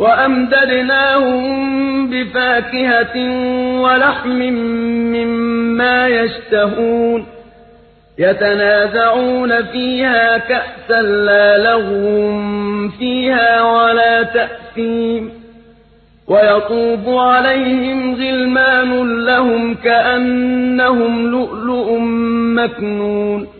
وأمددناهم بفاكهة ولحم مما يشتهون يتنازعون فيها كأسا لا لغو فيها ولا تأثيم ويطوب عليهم غلمان لهم كأنهم لؤلؤ مكنون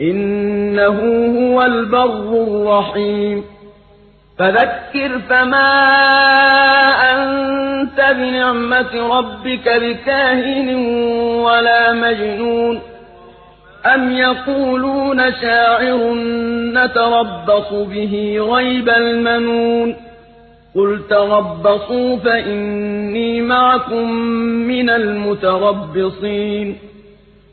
إنه هو البر الرحيم. فذكر فما أنت بنعمة ربك بكاهن ولا مجنون. أم يقولون شاعر نتربص به ريب المنون. قل تربصوا فإني معكم من المتربصين.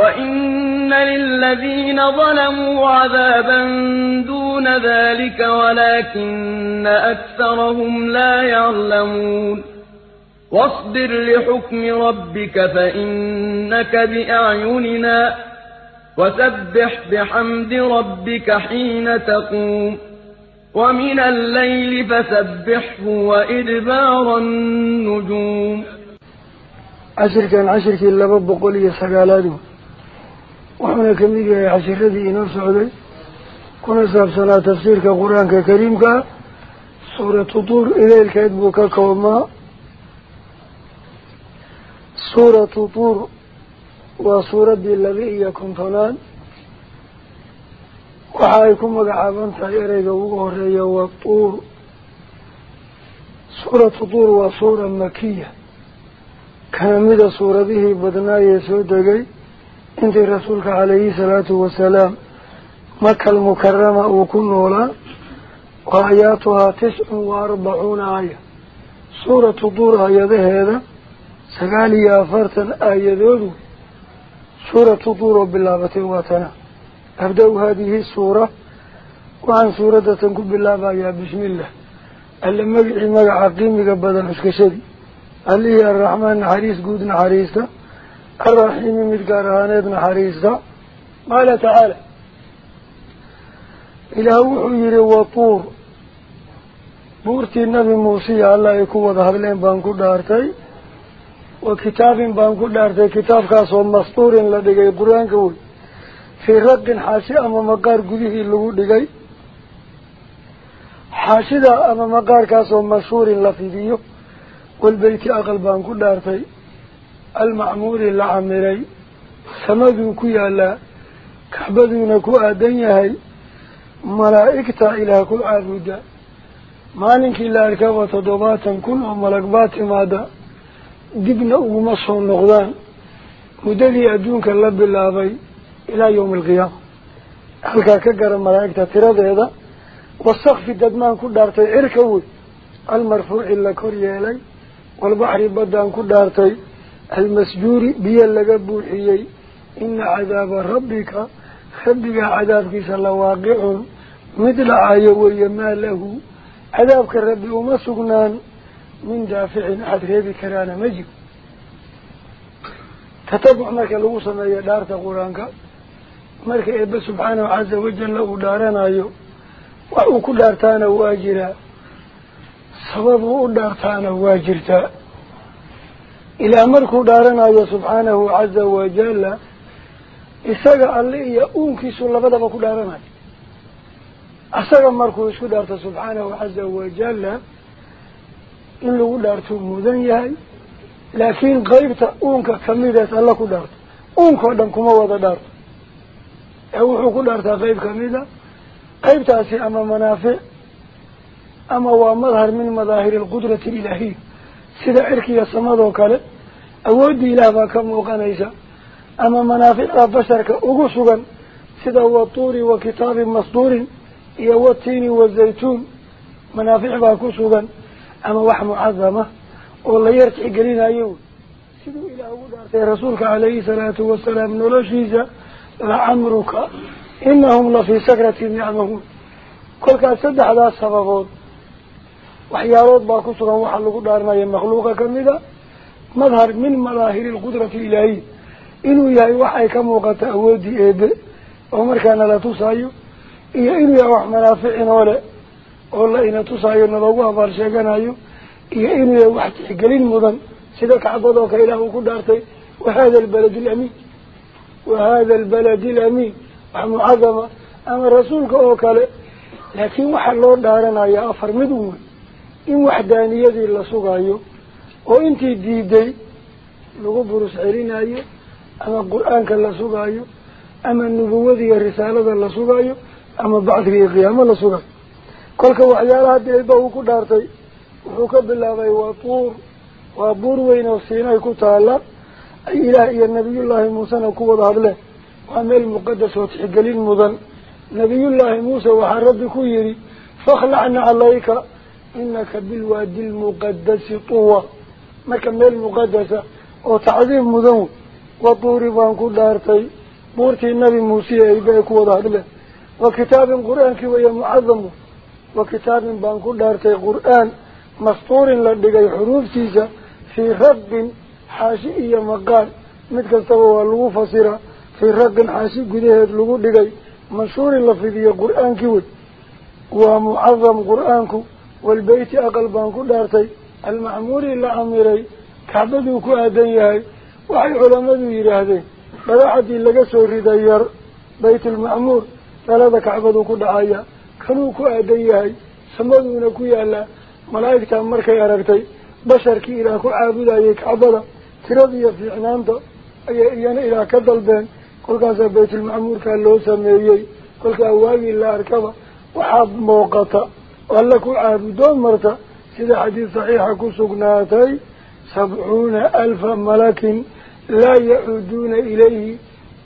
وَإِنَّ لِلَّذِينَ ظَلَمُوا عَذَابًا دُونَ ذَٰلِكَ وَلَٰكِنَّ أَكْثَرَهُمْ لَا يَعْلَمُونَ وَاصْبِرْ لِحُكْمِ رَبِّكَ فَإِنَّكَ بِأَعْيُنِنَا وَسَبِّحْ بِحَمْدِ رَبِّكَ حِينَ تَقُومُ وَمِنَ اللَّيْلِ فَسَبِّحْهُ وَإِدْبَارَ النُّجُومِ عشركان عشركي لبا بقول iyo sagaaladu wuxuuna ka mid yahay cashiradii inoo socday kuna saabsanaa tafsiirka qur-aanka kariimka suuratu tuur ileylkeed buu ka koobmaa suuratu tuur waa suuraddii laba iyo kontonaad waxa ay ku magacaaban tahay ereyga ugu horeeya waa tuur suuratu tuur waa suura makiya kana انت رسولك عليه الصلاة والسلام. مكة المكرمة وكن ولا وآياتها تسع وأربعون آية. سورة طور آية هذا سقالي آفرتا آيات ذو سورة طور باللابة واتنا. أبدأ هذه السورة وعن سورة تنكب بالله يا بسم الله. اللهم اجعي مقعقيمك بدا نسكشدي اللي هي الرحمن عريس قودنا حريسة tacaala ilaah wuxuu yihi watuur buurtii nabi muusiya alla ay ku wada hadleen baan ku dhaartay wa kitaabin baan ku dhaartay kitaabkaasoo mastuurin la dhigay qur-aanka wey fii raqin xaashi ama maqaar gudihii lagu dhigay xaashida ama maqaarkaasoo mashhuurin la fidiyo walbeyti aqal baan ku dhaartay المعمور العمري سمدو كي لا كعبدون كوا دنيا هاي ملائكة إلى كل عرودة ما لنك إلا أركبة ضباطا كل ملقبات ماذا دبنا ومصر النغضان مدلي أدونك اللب اللابي إلى يوم القيام هل كاكرا ملائكة تراد هذا والصق في الددمان كل دارتي إركوي. المرفوع إلا كوريا إلي والبحر بدان كل دارتي. Waaqicun mid dhacayo weeye maa lahu cadaabka rabbi uma sugnaan min daaficin axad reebi karaana ma jiro tatabuc marka lagu sameeyo dhaarta qur-aanka marka eebbe subxaanahu casa wajalla uu dhaaranayo wax uu ku dhaartaana waa jiraa sabab uu u dhaartaana waa jirtaa إلى مركو دارنا سبحانه عز وجل إساق اللي يؤون في سلفة بكو دارنا. أساق مركو إسكو دارت سبحانه عز وجل إلو دارت مذنيا لكن غير تؤونك كميدة اللكو دارت. أونك ودنكم وضا دارت. أوحو كدارت غير كميدة. غير تأسي أما منافع أما ومظهر من مظاهر القدرة الإلهية. سيدا عركي يصمدو كالي أود إله باكم وقانيسا أما منافع بشرك أغسوغا سيدا هو الطور وكتاب مصدور يهو التين والزيتون منافع باكسوغا أما وحم عظمة والله يرتعي قلينا أيوه سيدو إله ودارت رسولك عليه الصلاة والسلام نلشيزا لعمرك إنهم لفي سكرة نعمهم كل كان سدح هذا السببون alqudrati ilaahiya inuu yahay waxay ka muuqata awoodii eebe oo markaana la tusaayo iyo inuu yahay wax manaaficin oo le oo la ina tusaayo naloogu abaal sheeganayo iyo inuu yahay wax tixgelin mudan sida kacbadoo kale ilaah uu ku dhaartay wahada albalad alamiin wahada albalad alamiin wax mucadama ama rasuulka oo kale laakiin waxaa loo dhaaranayaa afar mid un wey oo intii diiday lagu burus celinayo ama qur-aanka la sugayo ama nubuwadiiyo risaalada la sugayo ama bacdiga iyo qiyaamo la sugayo kolka waxyaalaha deeba uu ku dhaartay wuxuu ka bilaabay waa tuur waa buur weyn oo siinay ku taala ay ilaah iyo nabiyullaahi muusena ku wada hadleen waa meel muqadas oo tixgelin mudan nabiyullaahi muuse waxaa rabbi ku yidhi fakhlacna calayka wa tuuri baan ku dhaartay buurtii nabi muuse ayba ay ku wada hadleen wa kitaabin qur-aankii weeye mucadamu wa kitaabin baan ku dhaartay qur-aan mastuurin la dhigay xuruuftiisa fii raqin xaashi iyo maqaal mid kastaba waa lagu fasiraa fii raqin xaashi gudaheed lagu dhigay manshuurin la fidiyo qur-aankii wey waa mucadam qur-aanku walbeyti aqal baan ku dhaartay almacmuuri la camiray kacbaduu ku aadan yahay waxay culammadu yidhaahdeen dhagaxadii laga soo riday yar baytulmacmuur dhalada kacbaduu ku dhacaya kanuu ku aadan yahay samaduuna ku yaalaa malaa'igtaa markay aragtay basharkii ilaah ku caabudayay kacbada tiradiiyo fiicnaanta ayay iyana ilaah ka dalbeen kolkaasaa baytulmacmuurkaa loo sameeyey kolkaa waagii la arkaba waxaa muuqata alla ku caabudoon marta sida xadiid saxiixa ku sugnaatay sabcuuna alfa malakin laa yacuuduuna ilayhi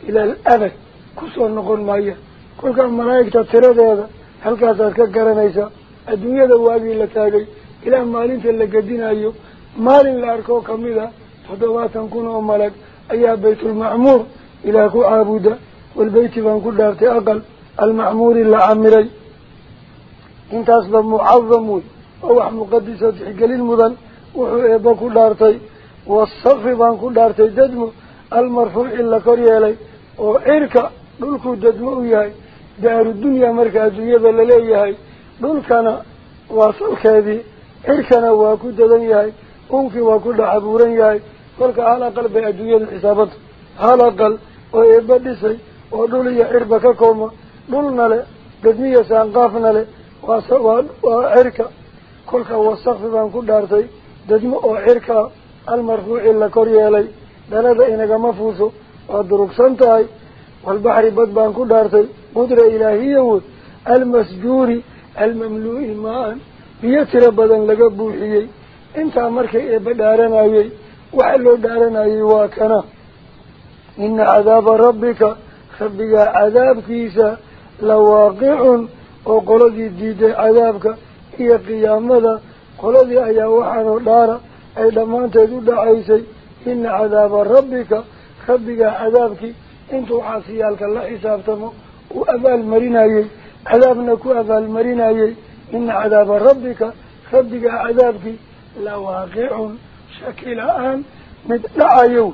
ila alabad kusoo noqon maaya kolkaa malaa'igta tiradeeda halkaasaad ka garanaysaa adduunyada waagii la taagay ilaa maalinta la gedinayo maalin la arkoo kamid a toddobaatan kun oo malag ayaa baytulmacmuur ilaah ku caabuda walbeyti baan ku dhaartay aqal almacmuuri la camiray baan ku dhaartay dadmo almarfuuci la kor yeelay oo cirka dhulkuu dadmo u yahay daarudunyaa marka adduunyada laleeyahay dhulkana waa salkeedii cirkana waa ku dadan yahay unkii waa ku dhex abuuran yahay kolka hal aqal bay adduunyadu xisaabanta hal aqal oo eebba dhisay oo dhul iyo cirba ka kooma dhulna le dadmiya saanqaafna le ku dhaartay dadmo oo cirka almarfuuci la kor yeelay dhalada inagama fuuso waa durugsan tahay walbaxri bad baan ku dhaartay qudra ilaahiya wood almasjuuri almamluu'i maa-an biyo tiro badan laga buuxiyey intaa markay eebba dhaaranayey waxa loo dhaaranayey waa kana ina cadaaba rabbika rabbigaa cadaabkiisa la waaqicun qiyaamada qoladii ayaa waxaanoo dhaara ay dhammaanteed u dhacaysay ina cadaaba rabbika rabbigaa cadaabkii intuu caasiyaalka la xisaabtamo uu abaalmarinayey cadaabna ku abaalmarinayey ina cadaaba rabbika rabbigaa cadaabkii la waaqicun shaki la-aan mid dhacayow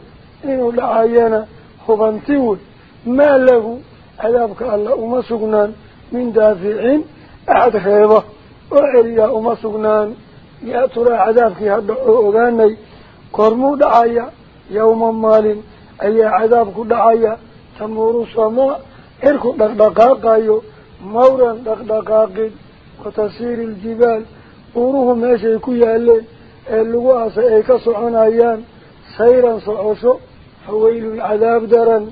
inuu dhacayana hubanti wey maa lahu cadaabka alla uma sugnaan reeba oo celiyaa uma sugnaan yaa turaa cadaabkii hadda oo ogaanay goormuu dhacaya yawma maalin ayaa cadaabku dhacaya tamuuru samaa cirku dhaqdhaqaaqayo mawran dhaqdhaqaaqid watasiiri iljibaal buuruhu meeshay ku yaaleen ee lagu aasay ay ka soconayaan sayran socosho fawaylun cadaab daran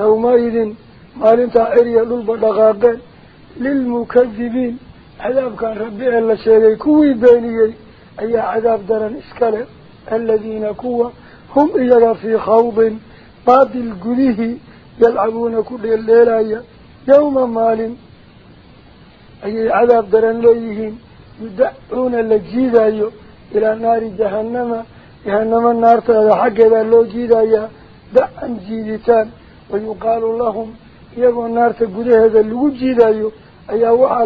yawmaidin maalintaa dhaqaaqeen للمكذبين. عذاب كان ربي ألا شيء كوي بيني أي عذاب درا إسكال الذين كوا. هم إذا في خوض. بعد الجذه يلعبون كل الليلة. يوم مال. أي عذاب درا ليهم يدعون الجيدا إلى نار جهنم. جهنم النار تلا حق ذا لو دع دعا جيدتان. ويقال لهم يا من نار تقول هذا اللو جيدا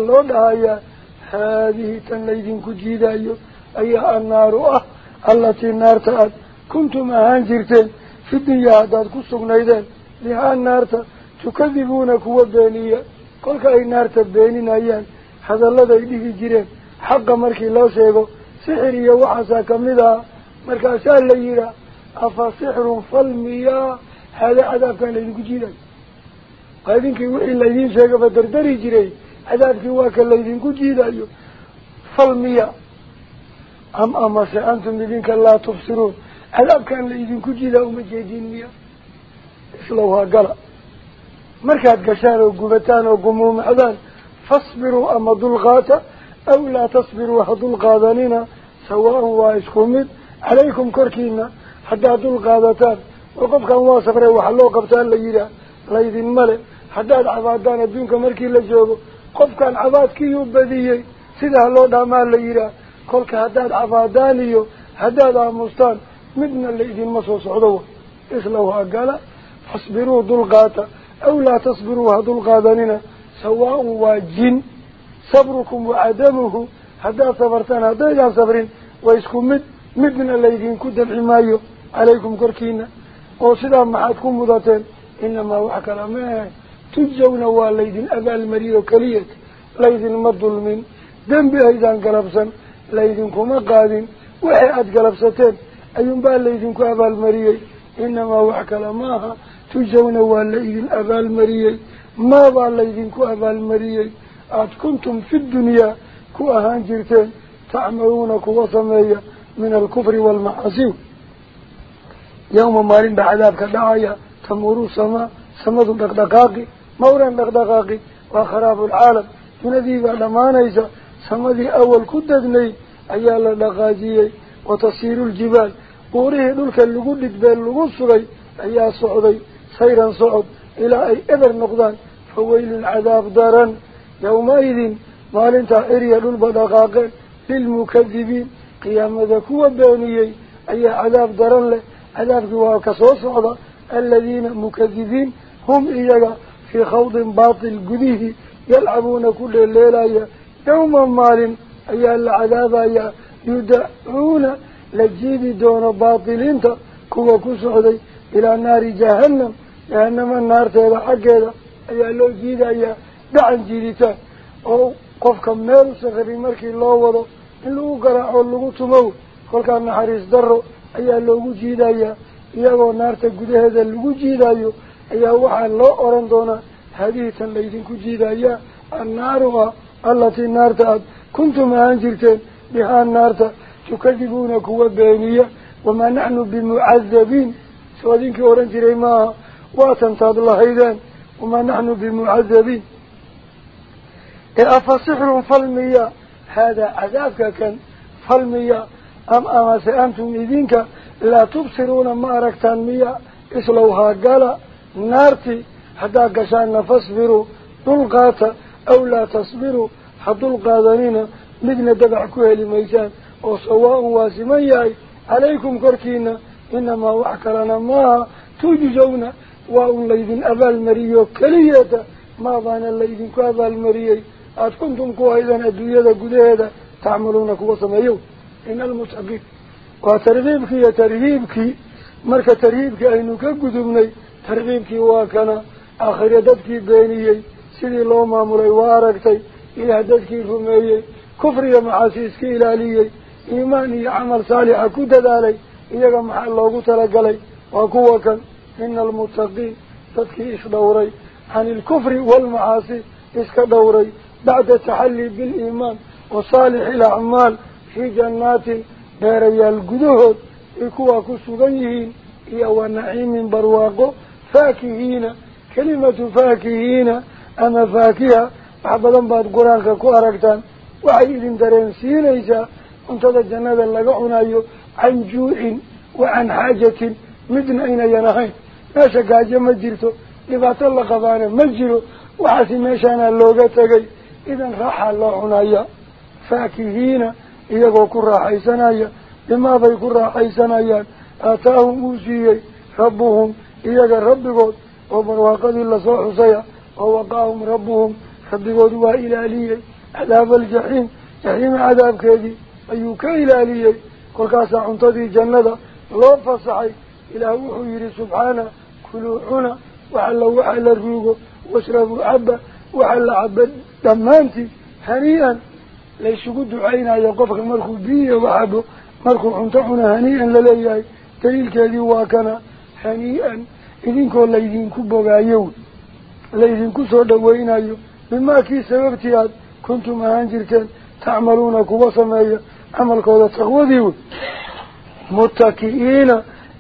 loo dhahayaa haadihi tan laydinku jiidayo ayaa annaaru ah allatii naarta aad kuntum ahaan jirteen في الدنيا هداد كسوك نيدان لها النار تكذبون كوا بينية كل كأي نار تبينين أيان هذا الذي يديه جيرين حق مركي الله سيغو سحرية وحسا كمدا مركا سال ليرا أفا سحر فالمياه هذا عذاب كان ليدين جيرين قايدين كي وحي الليدين سيغو فدردري جيرين عذاب كي واكا ليدين جيرين فالمياه أم أما سأنتم لذينك لا تبصرون عذاب كان ليدين جيرين ومجيدين مياه إسلوها fasbiruu ama dulqaata aw laa tasbiruu ha dulqaadanina sawaa-un waa isku mid calaykum korkiina haddaad dulqaadataan oo qofkan waa safree waxa loo qabtaan la yidhaah laydinma le haddaad cabaadaan adduunka markii la joogo badiyey sida ha loo dhaamaa la yidhaah kolka haddaad cabaadaan iyo haddaad aamustaan midna laydinma soo socdo wa islaw ha gala fasbiruu dulqaata أو لا تصبروا القادنين سواء واجن صبركم وعدمه هذا صبرتان هذا إذا صبرين ويسكم مد مدنا الذين كد الحماية عليكم كركينا وصدا محاتكم مضاتين إنما تجون والليدين أبا المريض كلية ليدين مظلمين دنبي أيضا قلبسا ليدينكم قادين وحي أد قلبستين. أيون بال ليدينكم أبا المريض إنما وحكى لماها تجون والليذن أبا المريي ما كو أبا المريي أت كنتم في الدنيا كو أهان جرتين. تعملون كو وصمية من الكفر والمعاصي. يوم مارين بعذابك دعايا تمورو سما سمد دقدقاقي. مورا دقدقاقي وخراب العالم. تنذيب على ما نيسا سمدي أول كددني. أيال دقاجيي وتصير الجبال. بوريه دولك اللقود دبال لقود سغي. أيها صعدي سيرا صعد إلى أي إبر نقدان فويل العذاب دارا يومئذ مالنتا إريا للبدقاق للمكذبين. أي في خوض باطل قديه يلعبون كل الليلة يوما مال أي العذاب يدعون لجيب دون باطلين كوا كسعدي إلى نار جهنم جهنم النار تيبا حقيدا أي لو جيدا أي دعن جيدتا أو قفك ميل سخري مركي الله وضو. إن لو قرأ أي وحا الله أرندونا هذه تنليدين كجيدا أي النار التي النار تأد كنتم أنجلتين بها النار تكذبون كوة بينية وما نحن بمعذبين. سوادينك أورنجري ما واتنتاد الله أيضا وما نحن بمعذبين. أفصحر فالمية؟ هذا عذابك كان فالمية. نارتي حتى قشان فاصبروا دلقات أو لا تصبروا حدلقادنين مدن دبع كهل ميسان وسواء واسمياي عليكم كركينا إنما وحكرنا ما توجزون وأن ليذن أبا المريو كلية ما ظان الليذن كأبا المريي أت كنتم كوهيدا أدوية قديدا تعملون كوا سميو. إن المتقين وترغيبك يا ترغيبك ترغيبك واكنا آخر يددك بينيي سيدي لو مامولي واركتي إلى ددك رميي كفر يا معاسيسك إلاليي إيماني عمل صالح talagalay waa kuwa kan ina almuttaqiin dadkii isdhowray can ilkufri waalmacaasi iska dhowray bacda taxallii biliimaan wa saalixi alacmaal fii jannaatin beerayaal gudahood ay kuwaa ku sugan yihiin iyo wa naciimin barwaaqo ama faakiha wax badan baad qur-aanka ku aragtaan waxay idin dareensiinaysaa cuntada jannada laga cunayo عن جوع وعن حاجة مدن أين ينهين. ماشا قاجة مجرته لبات الله قبانا مجره وحاسي ماشانا اللوغة تغي. إذن راح الله عنايا. فاكهين إيقو كرا حيسانايا لما بي كرا حيسانايا ربهم إيقا ربكود وبرواقد الله صوحسيا ووقاهم ربهم ربكود وإلاليي عذاب الجحيم جحيم عذاب كذي أيوك إلاليي kolkaasaa cuntadii jannada loo fasaxay إله وحو يري سبحانه كلوا عنا وحل وحل الروغو واشربوا عبا وحل عبا دمانتي. هنيئا ليس قد عينا يقفك مرخو hanii-an idinkoo laydinku bogaayo laydinku soo dhawaynayo bimaa kii sababtii aad kuntum ahaan jirteen tacmaluuna kuwa sameeya camalkooda taqwadii wey muttaki'iina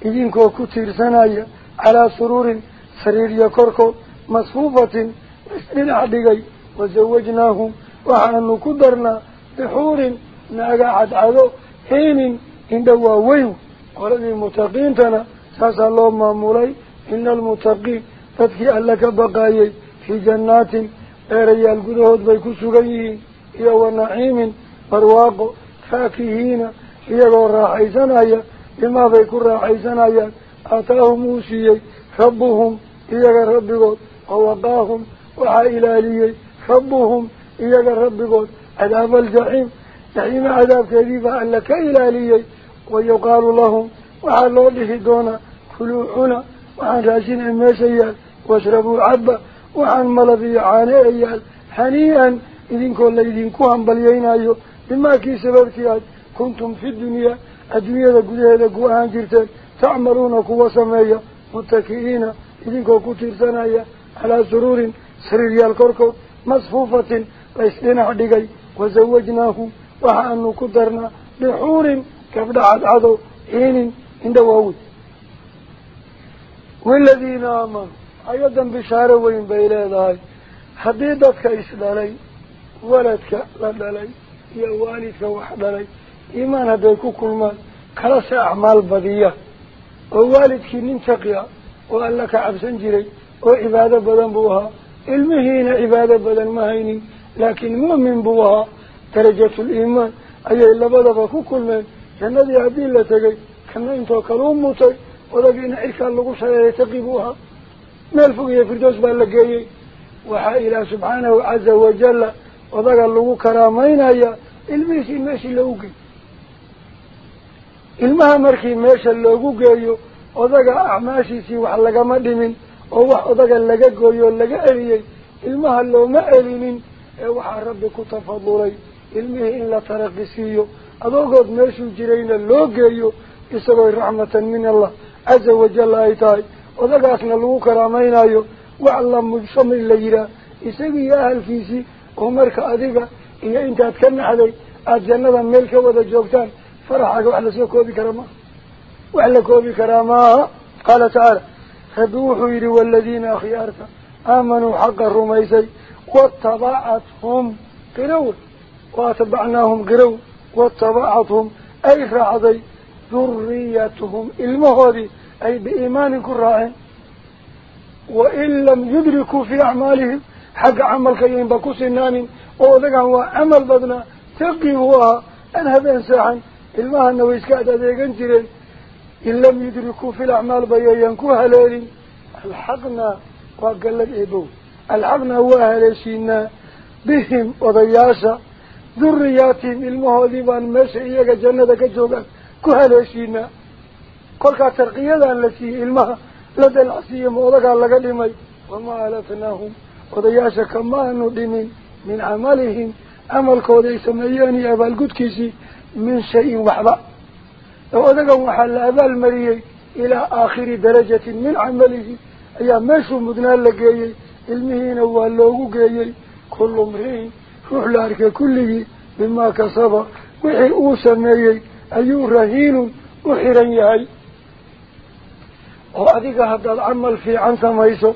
idinkoo ku tiirsanaya calaa suruurin sariirya korkood masfuufatin isdhinac dhigay wasawajnaahum waxaanu ku darnaa bixuurin naaga cadcado xiinin indha waaweyn. Qoladii mutaqiintana ساسا الله مامولي إن المتقين تدكي ألك بقايي في جنات ريال قدهود بيكو سغيين إيا ونعيم برواق فاكهين إيا راحيسانايا بما بيكو راحيسانايا آتاهم موسيي ربهم إيا ربكود ووقاهم وحا إلاليي ربهم إيا ربكود عذاب الجحيم جحيم عذاب كذيبا ألك إلاليي ويقال لهم وحا لوله دونا كلوا عنا وحا راشين الميسيال واشربوا عبا وحا ملبي عاني أيال. حنيئا إذن كل إذن كوهم بليين بما كي سببتي كنتم في الدنيا الدنيا قدها لقوها جرتين تعملون قوة سمايا متكئين. إذن كو سنايا على والذين آمنوا. أيضا بشارة وين بيلاذاي حديدتك إسلالي ولدك لدلي يا والدك وحدلي إيمان هديكو كل مال. كلاس أعمال بدية. ووالدك ننتقيا. وقال لك عبسا جري وعبادة بدن بوها. المهين عبادة بدن مهيني لكن مؤمن بوها. درجة الإيمان. أي إلا بدأ كل من جنة عدين لتقي. كنا ولكن يتقبوها firdows baa la geeyey waxaa ilaah subxaanahu caza wajalla odaga lagu karaameynaya ilmihiisii meeshii loogu geey ilmaha markii meesha loogu geeyo odaga acmaashiisii wax lagama dhimin oo wax odaga laga gooyo laga celiyey ilmaha looma celinin ee waxaa rabbi ku tafadulay ilmihii in la taraqi siiyo adoogood meeshuu jirayna loo geeyo isagoo raxmatan min allah عز وجل أيتاي وذلك أخنا لغو كرامينا وعلم مجسم الليلة إسمي أهل فيسي. ومرك أذيك إن أنت أتكلم علي. أتجنة الملكة وذا جوكتان. فرحك وعلى سيكو بكرامة. وعلى كو بكرامة. قال تعالى خذوه إلي الذين أخيارك آمنوا حق الرميسي. واتبعتهم قروا واتبعناهم قروا واتبعتهم. أي رعضي duriyatuhum ilmahoodii أي بإيمان كراعين وإن لم يدركوا في أعمالهم حق عمل كيين بكوس النان وذلك هو عمل بدنا تقي هو أن هذا إنسان الماء أنه يسكاد ذيقن جرين إن لم يدركوا في الأعمال بيينكوها ليلين الحقنا وقال لك إبو الحقنا هو أهلشينا بهم وضياسة ذرياتهم المهودبان مسعيك جنة كجوغا la dalacsiiye ma odagaa laga dhimay wamaa alafnaahum odayaasha kamaanu dhimin min camalihim camalkooda ay sameeyeen iyo abaalgudkiisii min shayin waxba oo odagan waxaa la abaalmariyey ilaa aakhiri darajatin min camalihi ayaa meeshuu mudnaa la geeyey ilmihiina waa loogu geeyey kullu mri'in ruux la arkay kulligii bimaa kasaba wixii uu sameeyey haddaad camal fiican samayso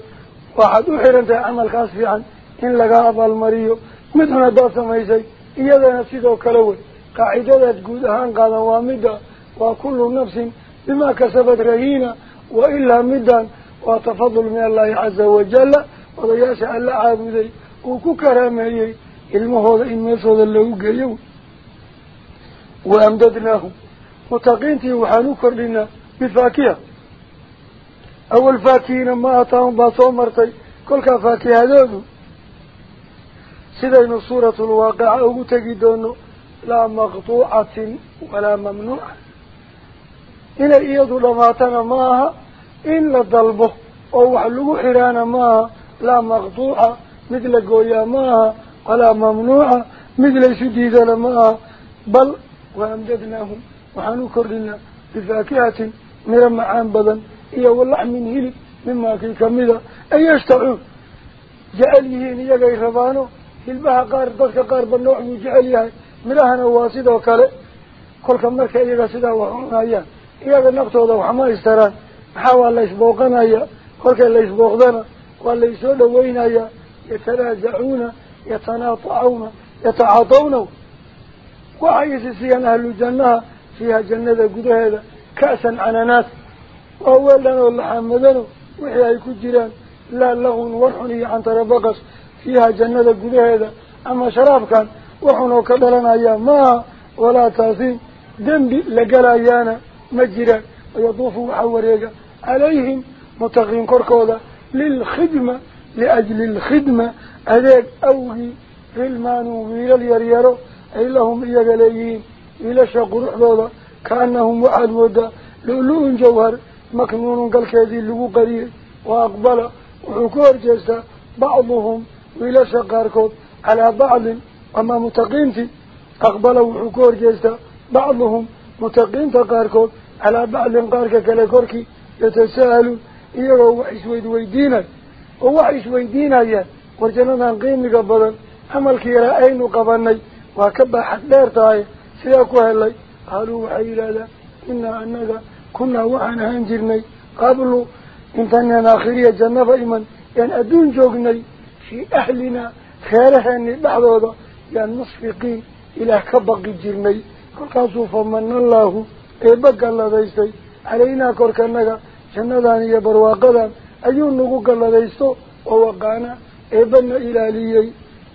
waxaad u xiran tahay camalkaas fiican in laga abaalmariyo mid xun haddaad samaysay iyadana sidoo kale wey qaacidadaad guud ahaan qaadan waa midda waa kullu nafsin bimaa kasabad rahiina wa ilaa middan waa tafadul min allahi caza wajalla odayaasha alla caabuday uu ku karaameeyey ilmahooda in meeshooda loogu geeyo وأمددناهم. وتقينتي وحانو لنا بفاكية أول فاكهة ما أطاهم باصوا مرتي. كلها فاكية هذا سيدين صورة الواقع أو تجدون لا مغطوعة ولا ممنوعة. إلا إياد لغاتنا ماها. إلا ضلبه أو وحلو حرانا ماها. لا مغطوعة مثل قويا ماها. ولا ممنوعة. مثل شديدنا ماها. بل laysu diidana maaha bal waamdadnaahum waxaan u kordhinaa bifaakihatin miro macaan badan iyo walaxmin hilib mimaa kii kamida an yashtacuun jecel yihiin iyagay rabaano hilbaha qaar dadka qaarba nooc buu jecel yahay midhahana waa sidoo kale kolka marka iyaga sidaa wax cunayaan iyaga naftooda waxma istaraan maxaa waa la isbooqanaya kolka la isbooqdana waa وحيث سيان أهل الجنة فيها جنة قده هذا كأسا على ناس وأولا والحمدان وحيا يكون جيران لا لغن ورحني عن تربقص فيها جنة قده هذا أما شراب كان ورحنه كبلنا يا ما ولا تاثين ذنبي لقل أيانا مجرا ويطوفوا وحوريك عليهم متغين كركوضة للخدمة لأجل الخدمة. أذيك أوهي في المانو ويلا اليريارو wiilasha quruxdooda kaanahum waxaad moodaa lu-lu-un jawhar maknuunun galkeedii lagu qariyey wa aqbala wuxuu ku horjeestaa bacduhum wiilasha qaarkood calaa bacdin ama mutaqiintii aqbala wuxuu ku horjeestaa bacduhum mutaqiinta qaarkood calaa bacdin qaarka kale korkii yatasa'aluun iyagoo wax isweydweydiinay oo wax isweydiinayaan war jannadan qiimiga badan camalkii yaraa aynu qabanay baaxad dheer tahay sidaa ku helay qaaluu waxay yidhaahdaan inaa annaga kunaa waxaan ahaan jirnay qablu intaynaan aakhiriya jannaba iman yaan adduun joognay fii ahlinaa reeraheennii dhexdooda yaan musfiqiin ilaah ka baqi jirnay kolkaasuu famana allaahu eebba galladaystay calaynaa korkanaga jannadan iyo barwaaqadan ayuu nagu galladaysto oo waqaana eebbana ilaaliyey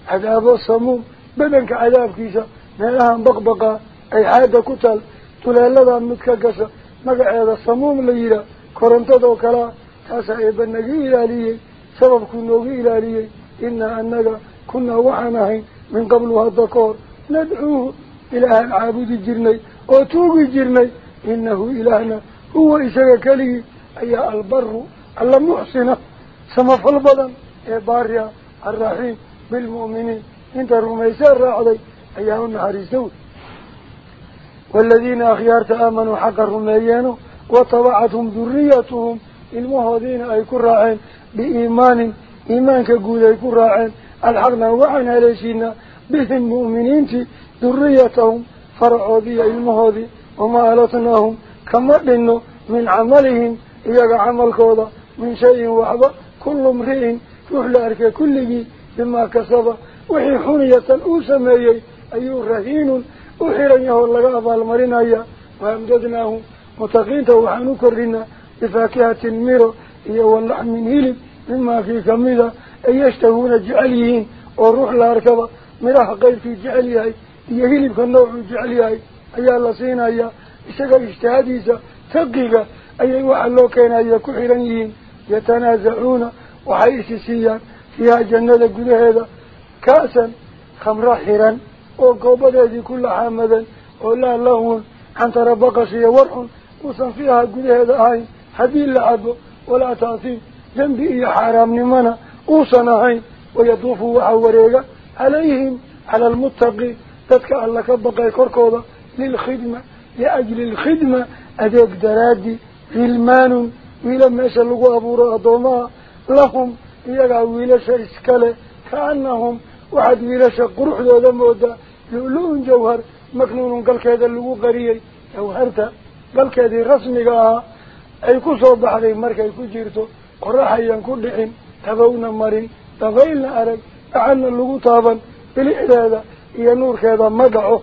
cadaabo samuum badanka cadaabkiisa meelahan baqbaqa ay xaada ku taal tuleeladaa mid ka gasha magaceeda samuum la yidhaah korontadoo kalea taasaa eebba naga ilaaliyey sababkuu noogu ilaaliyey inaa annaga kunaa waxaan ahayn min qablu hadda ka hor nadcuuhu ilaahaan caabudi jirnay oo tuugi jirnay inahu ilaahna huwa isaga keligii ayaa albaru alla إنت الرميسان راعدي أيام النهار يسود والذين اخيار تآمنوا حق الرميان وطبعتهم ذريتهم. المهودين أي كراعين بإيمان ايمانك قول أي كراعين الحقنا وعنا ليشينا بهم مؤمنين ذريتهم. فرعوا بي المهودي وما ألتناهم كما بنوا من عملهم. إياك عمل كوضا من شيء وحبا. كل مرئ يحلق كل جي بما كسبه laga abaalmarinaya waamdadnaahum mutaqiinta waxaan u kordhinaa bifaakihatin miro iyo walaxmin hilib mimaa kii kamida ay yashtahuuna jecel yihiin oo ruux la arkaba midhaha qaybkii jecel yahay iyo hilibka noocuu jecel yahay ayaa la siinayaa isaga ijtihaadiisa taqiga ayay waxa loo keenaya ku xiran yihiin yatanaasacuuna waxay isi siiyaan fiiha jannada gudaheeda xiran oo goobadeedii ku laxaamadan oo laa lahwun cantara baqash iyo warxun uusan fiiha gudaheeda ahayn haddii la cabo walaa taasiim dembi iyo xaaraamnimona uusan ahayn wayaduufu waxaa wareega calayhim cala almuttaqiin dadka alla ka baqay korkooda lilkhidma liajli alkhidma adeeg daraaddi hilmaanun wiila meesha lagu abuuro addoomaha lahum iyagaa wiilasha iskale kaanahum waxaad wiilasha quruxdooda moodaa lu-lu-un jawhar maknuunun galkeeda lagu qariyey jawharta galkeedii rasmiga ahaa ay ku soo baxday markay ku jirto qoraxayan ku dhicin tabowna marin dabaylna arag gacanna lagu taaban bilicdeeda iyo nuurkeeda ma dhaco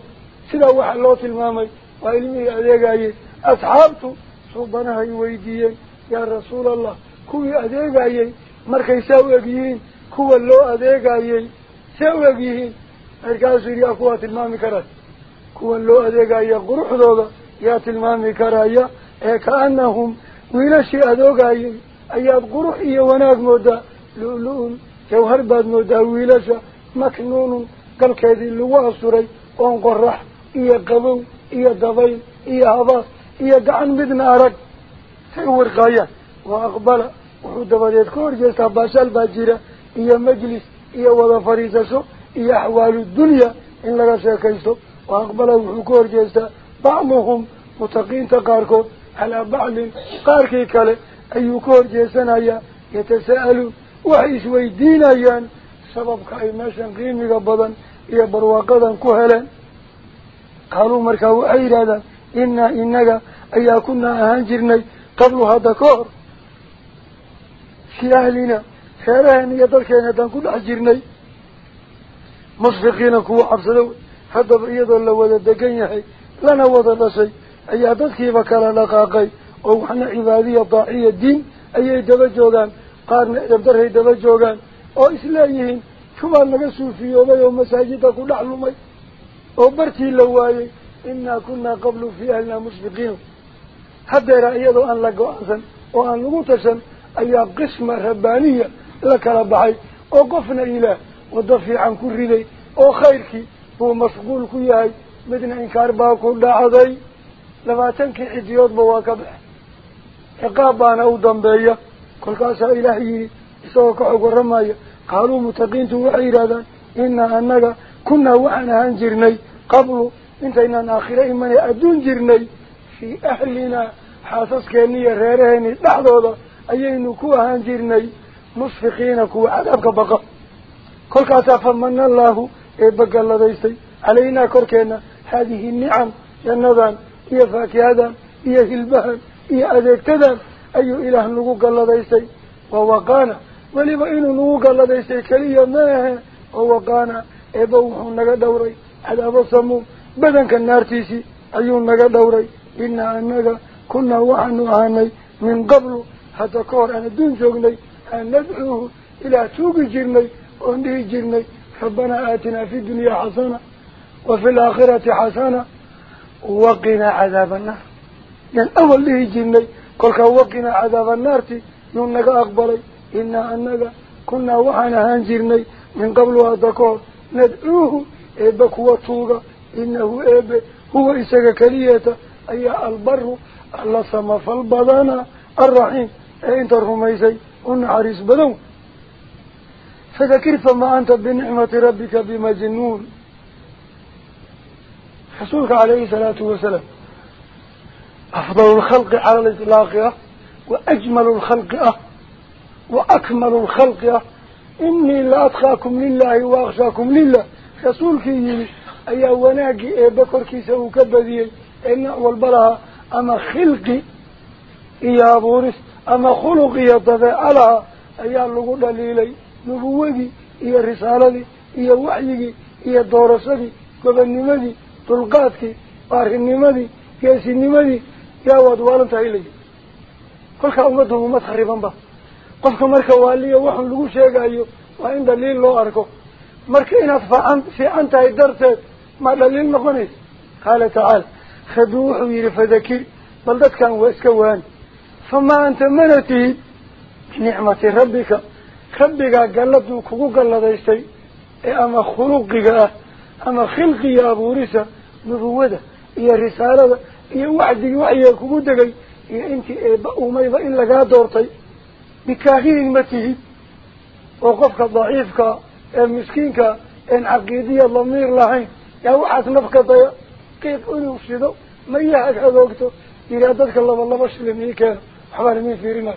sidaa waxaa loo tilmaamay waa ilmihii adeegayey asxaabtu suubanahay weydiiyeen yaa rasuulallah kuwii adeegayey markay saa u eg yihiin kuwa loo adeegayey yihiin markaasuu yidhi yaa kuwaa tilmaami karaya kuwa loo adeegaya quruxdooda yaa tilmaami karaya ee kaanahum wiilashii adoogayey ayaad qurux iyo wanaag moodaa lu-lu-un jawhar baad moodaa wiilasha maknuunun galkeedii lagu asuray oon qorax iyo qabow iyo dabayl iyo habaas iyo gacan midna arag say u warqaayaan wa aqbala wuxuu dabadeed ka hor jeestaa baashaal baa jira dunya in laga sheekaysto wa aqbala wuxuu ka hor jeestaa bacduhum mutaqiinta qaarkood calaa bacdin qaarkii kale ayuu ka hor jeesanayaa yatasa'aluun waxay isweydiinayaan sababka ay meeshan qiimiga badan iyo barwaaqadan ku heleen qaaluu markaa waxay yidhahdaan innaa inaga ayaa kunaa ahaan jirnay qablu hadda ka hor fii ahlina cabsado haddaba iyadoo la wada degan yahay lana wada dhashay ayaa dadkiiba kala dhaqaaqay oo waxna cibaadiya daaciya diin ayay daba joogaan qaarna edabdaray daba joogaan oo isleeyihiin kuwaa naga suufiyoobay oo masaajida ku dhex lumay oo bartii la waayey inaa kunaa qablu fii ahlina mushfiqiina haddeera iyadoo aan la go-aansan oo aan lagu tashan ayaa qisma rabbaaniya ku riday oo khayrkii buu mashquul ku yahay midna inkaar baa ku dhacday labaatankii cidiyoodba waa ka baxe ciqaab baana u dambeeya kolkaasaa ilaah yidhi isagoo ka xog warramaya qaaluu mutaqiintu waxay yidhahdaan inaa annaga kunaa waxaan ahaan jirnay qablu intaynaan aakhiro imanay adduun jirnay fii ahlinaa xaasaskeeni iyo reeraheeni dhexdooda ayaynu ku ahaan jirnay musfiqiina kuwa cadaabka baqa kolkaasaa famana allaahu eebba galladaystay calaynaa korkeenna haadihi nicam jannadan iyo faakihadan iyo hilbahan iyo adeegtadan ayuu ilaah nagu galladaystay wawaqaana weliba inuu nagu galladaystay keliya maahe wawaqaana eebba wuxuu naga dhowray cadaabo samuum badanka naartiisii ayuu naga dhowray inaa anaga kunaa waxaanu ahaanay min qablu hadda ka hor aan adduun joognay أن ندعوه إلى توق جرني وانده جرني ربنا آتنا في الدنيا حسنة وفي الآخرة حسنة وقنا عذاب النار. يعني أول له قل قلت وقنا عذاب النار يونك أقبل إنا أنك كنا وحنا هنجرني من قبل وادكور ندعوه إبك هو توق إنه إب هو إساق كلية أي البر الله سمف البضانة الرحيم أنت الرميزي أن عريس بدو فذكر فما أنت بنعمة ربك بمجنون. حسولك عليه الصلاة والسلام أفضل الخلق على الإطلاق وأجمل الخلق وأكمل الخلق. إني لا أدخاكم لله وأخشاكم لله. حسولك أي وناقي أي بكر كي سوكبذي أي نعوى البلها أما خلقي. يا بورست lahaa ayaa lagu dhaliilay nubuwadii iyo risaaladii iyo waxyigii iyo doorashadii gobonnimadii dulqaadkii baarinimadii geesinimadii yaa waad waalan tahay layi kolkaa ummaddu ummad khariban ba qofka marka waaliya waxun lagu sheegayo waa in dhaliil loo arko marka inaad fiican fiican tahay darteed ma dhaliil noqonaysa qaala tacaala rabbi wuxuu yidhi fadakir bal dadkan waa iska waani rabbika rabbigaa galladuu kugu galladaystay ee ama khuluqiga ah ama khilqiya abuurisa nubuwada iyo risaalada iyo waxdigii waxyiga kugu degay iyo intii eeba umayba in lagaa doortay bikaahinin ma tihid oo qofka daciifkaa ee miskiinka een caqiidiya damiir lahayn yaa waxaas nafka daya qiiq inuu shido ma yahag hagoogto yiraa dadka laba laba shilin ii keena حوالي مين في رمال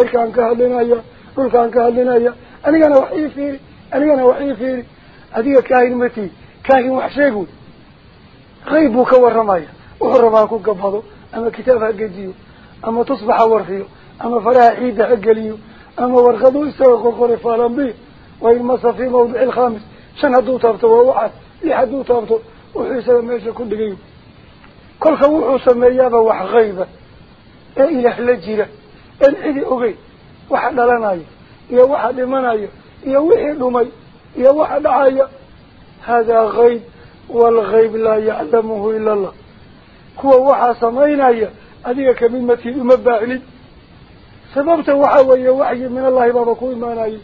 إلك أنك هلنا يا كلك أنك هلنا يا أنا أنا وحي في أنا أنا وحي في هذه كائن متي كائن وحشي قول غيبك والرماية وحرماك وقبضه أما كتابها قديو أما تصبح ورخيو أما فراح عيد حقليو أما ورخضو يستوقع خريفة لنبيه وإن مصى في موضع الخامس شن هدو طابته ووعد. يحدو طابته وحيسا ما يشكو كل خوحو سمي يابا وح غيبه ee ilaah la jira een cidi ogeyn waxa dhalanaya iyo waxa dhimanaya iyo wixii dhumay iyo waxa dhacaya haadaa qayb والغيب لا يعلمه إلا الله. كوا وحا سمينايا أديك كمين متين أمباعلي سببت وحاوية وحي من الله بابا كوي ماناي.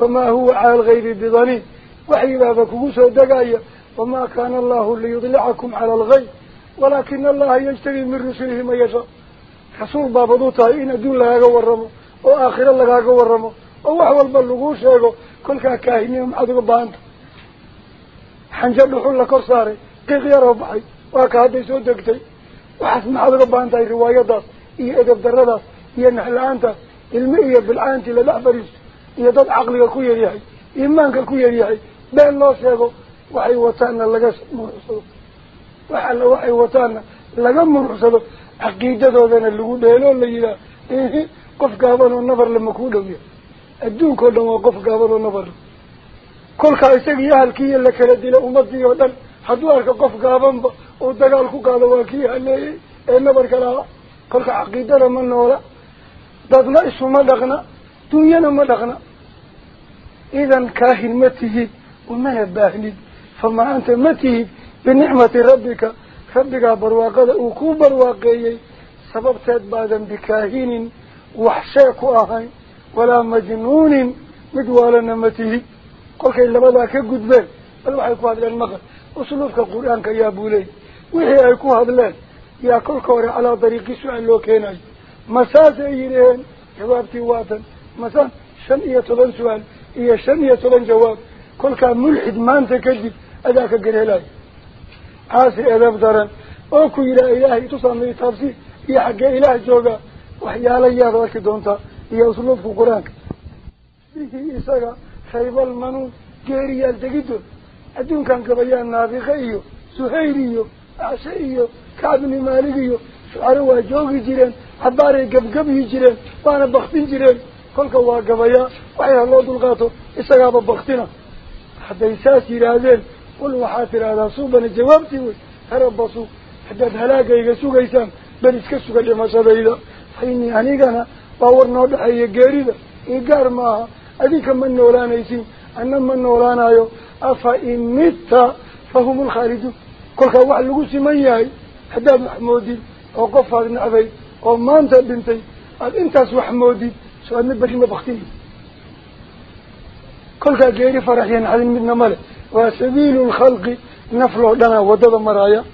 وما هو على الغيب بظنين وحي بابا كوسو دقايا. وما كان الله ليضلعكم على الغيب. walaakina allaha yajtabii min rusulihi man yashaa lagaaga warramo oo wax walba laguu sheego kolkaa kaahiniya maxaad uga baahanta xanjo dhuxul la kor saaray qiiq yaroo baxay waa ka hadday soo degtay waxaas maxaad uga baahan tahay riwaayadaas iyo edab daradaas iyo naxla-aantaas ilmi iyo bilcaantii la dhex fariisto iyo dad caqliga ku yaryahay iimaanka ku yaryahay been loo sheego waxay wataana laga muruxsado wax alla waxay wataana laga muruxsado kuu dhow yahay adduunkao dhan waa qof gaaban oo nabar kolkaa isagii ahalkiiyo la kala dila ummadii oo dhan hadduu arka qof gaabanba uu dagaal ku qaado waa kii haleeyey ee nabarka lahaa kolka caqiidada ma noola dadna isuma dhaqna dunyana ma dhaqna idan kaahin ma tihid umana baahnid famaa anta ma tihid binicmati rabbika wax shee ku ahayn walaa majnuunin mid waalana ma tihid kolkay labadaa ka gudbeen bal waxay ku hadleen maqal usluubka qur-aanka yaa buu leeyay wixii ay ku hadleen yaa kolka hore calaa dariiqi su-aal loo keenayo masaasay yidhaheen jawaabtii waatan masaan shan iyo toban su-aal iyo shan iyo toban jawaab kolkaa mulxid maanta kadib adaa ka garhelayo taabsi iyo xaggee ilaah joogaa waxyaala yaad arki doontaa iyo usluubka qur-aanka bihi isaga raybal manuun geeriyaal degidood adduunkan gabayaa naabiqe iyo suhayr iyo acshe iyo kacb ibni maalig iyo shucaro waa joogi jireen cabaaray gabgabyi jireen waana baktin jireen kolka waa gabayaa waxay haloo dulqaato isagaaba baktina hadday saas yidhaahdeen qul waxaad tidhaahdaa suubana jawaabtii wey tarabasu haddaad halaagayga sugaysaan bal iska suga dhimashadayda fa innii anigana waa war noo dhexeeya geerida ii gaar maaha adinka ma noolaanaysin anna ma noolaanayo afa in mitta fa hum alkhaaliduun kolkaa wax lagu siman yahay haddaad wax moodid oo qofaad necbay oo maanta dhintay aada intaas wax moodid soo adna berri ma baktin waddada maraaya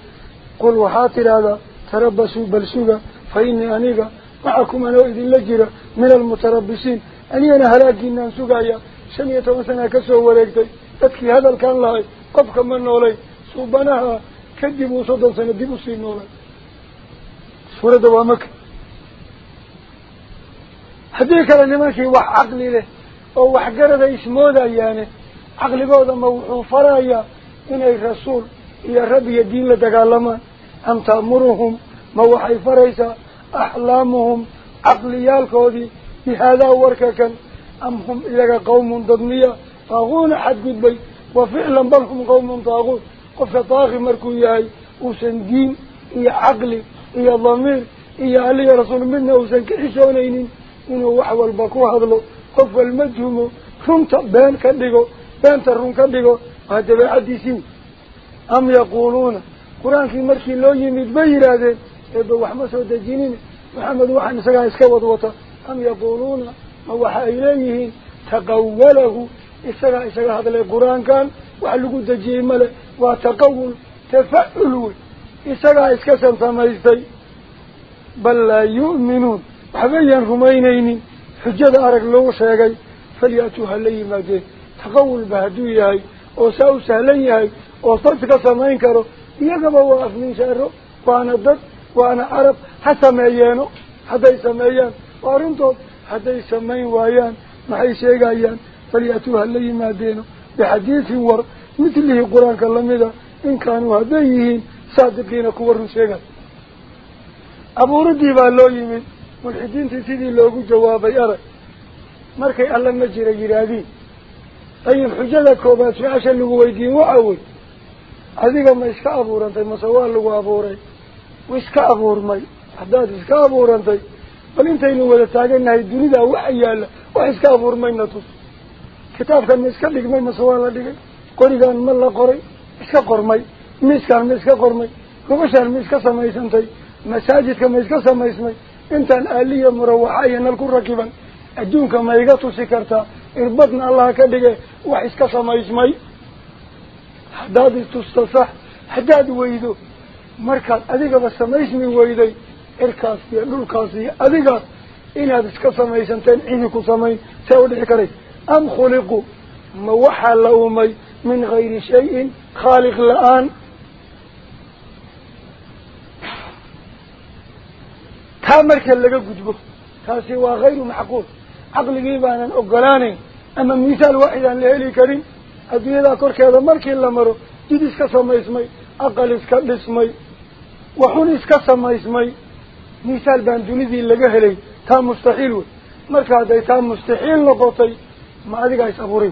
qul waxaad tidhaahdaa tarabasuu bal suga fa innii aniga macakum anoo idinla jira min almutarabisiin anigana halaagiinaan sugaya shan iyo toban sanaa kasoo wareegtay dadkii hadalkan lahay qofka ma noolay suubanaha kadib uu soddon sano dib usii noolay suuradda waa maka haddii kale nimankii wax caqli leh oo waxgarada ismoodayaane iyo diin la dagaalamaan am ta'muruhum ma waxay faraysaa axlaamuhum caqliyaalkoodii bihaadaa warka kan am hum iyaga qawmun dadmiya taaquuna xadgudbay wa ficlan bal hum qawmun taaquun qofka daaqi markuu yahay uusan diin iyo caqli iyo damiir iyo aliya rasuul midna uusan ka xishoonaynin inuu wax walba ku hadlo qof walma jumo runta been ka dhigo waa dabeecadiisii am yaquuluuna qur-aankii markii loo yimid bay yidhaahdeen eeba wax ma soo dejinin maxamed waxaan isagaa iska wadwata am yaquuluuna ma waxa ay leeyihiin taqawalahu isagaa isaga hadlay qur-aankan wax lagu dejiyey male waa taqawul tafacul wey isagaa iska santamaystay bal laa yu'minuun waxbayaan rumaynaynin xujada arag lagu sheegay falyatuu ha la yimaadeen taqawul ba hadduu yahay oo saa u sahlan yahay oo dad ka samayn karo iyagaba waa afminshaaro waana dad waana carab ha sameeyeeno hadday sameeyaan waa runtood hadday samayn waayaan maxay sheegayaan falyatuu ha la yimaadeeno bixadiidin war mitlihi qur-aanka lamida in kaanuu hadday yihiin saadiqiina kuwa run sheegay abuuridii baa loo yimid mulxidiintii sidii loogu jawaabay arag markay alla ma jira yidhaahdiin ayib xujada koobaad su-aasha lagu weydiin waxa wey adiga ma iska abuurantay mase waa lagu abuuray iska abuurmay haddaad iska abuurantay bal intaynu wada taagannahay dunidaa waxa yaalla wax iska abuurmayna tus kitaabkan ma iska dhigmay mase waa la dhigay qorigaan ma la qoray iska qormay miiskaan ma iska qormay gobashaan ma iska samaysantay masaajidka ma iska samaysmay intaan aaliya murawaxa iyo nal ku rakiban adduunka ma iga tusi kartaa samaysmay haddaad istusta sax haddaad weydo markaad adigaba samaysmi weyday cirkaas iyo dhulkaas iyo adigaas inaad iska samaysanteen cidi ku samayn see u dhici karay am khuliquu ma waxaa la uumay min gayri shayin khaaliq la-aan taa marka laga gudbo taasi waa hayru macquul caqligii baanan ogolaanayn ama misaal waaxidaan la heli karin adduunyadaa korkeeda markii la maro jid iska samaysmay aqal iska dhismay waxun iska samaysmay misaal baan dunidii laga helay taa mustaxiil wey marka hadday taa mustaxiil noqotay ma adigaa is abuuray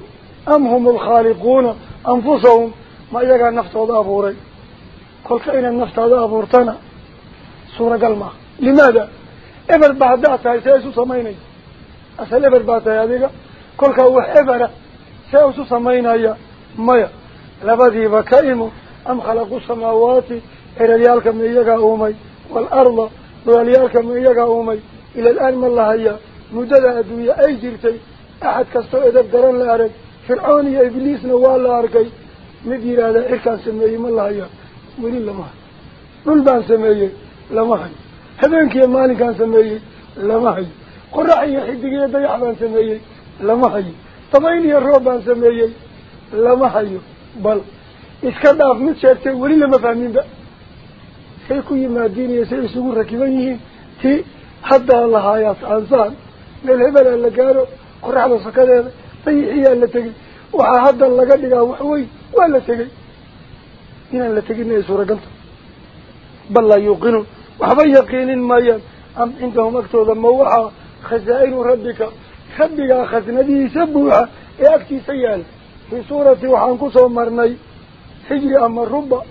am hum alkhaaliquuna anfusahum ma iyagaa naftooda abuuray kolka inaad naftaada abuurtana suuragal maaha limaada eber ba haddaad tahay see isu samaynaya ebera see isu samaynaya maya labadiiba ka imo am khalaqu samaawaati eralyaalka ma iyagaa uumay waalarda doolyaalka ma iyagaa uumay ila alaan ma la hayaa muddada adduunye ay jirtay axad kastoo edab daran la arag fircoon iyo ibliisna waa la arkay mid yidhaahdaa cirkaan sameeyey ma la hayaa weli lama hayo dhul baan sameeyey lama hayo habeenkiiyo maalinkaan sameeyey lama hayo sameeyey lama hayo dabayl iyo roob baan sameeyey lama hayo bal iska dhaaf mid sheegtay weli lama fahminba say ku yimaadiin iyo say isugu rakiban yihiin ti haddaa lahaayaa saansaan meel hebelaa la gaaro qoraxda sakadeeda dayixiyaa la tegey waxaa hadda laga dhigaa waxweyn waa la tegey inaan la tegin ay suuragalta bal laa yuuqinuun waxba yaqiinin maayaan am cindahum agtooda ma waxaa rabbika rabbigaa khasnadihiisa buuxa ee agtiisa yaala fii suurati waxaan kusoo marnay xijri ama ruba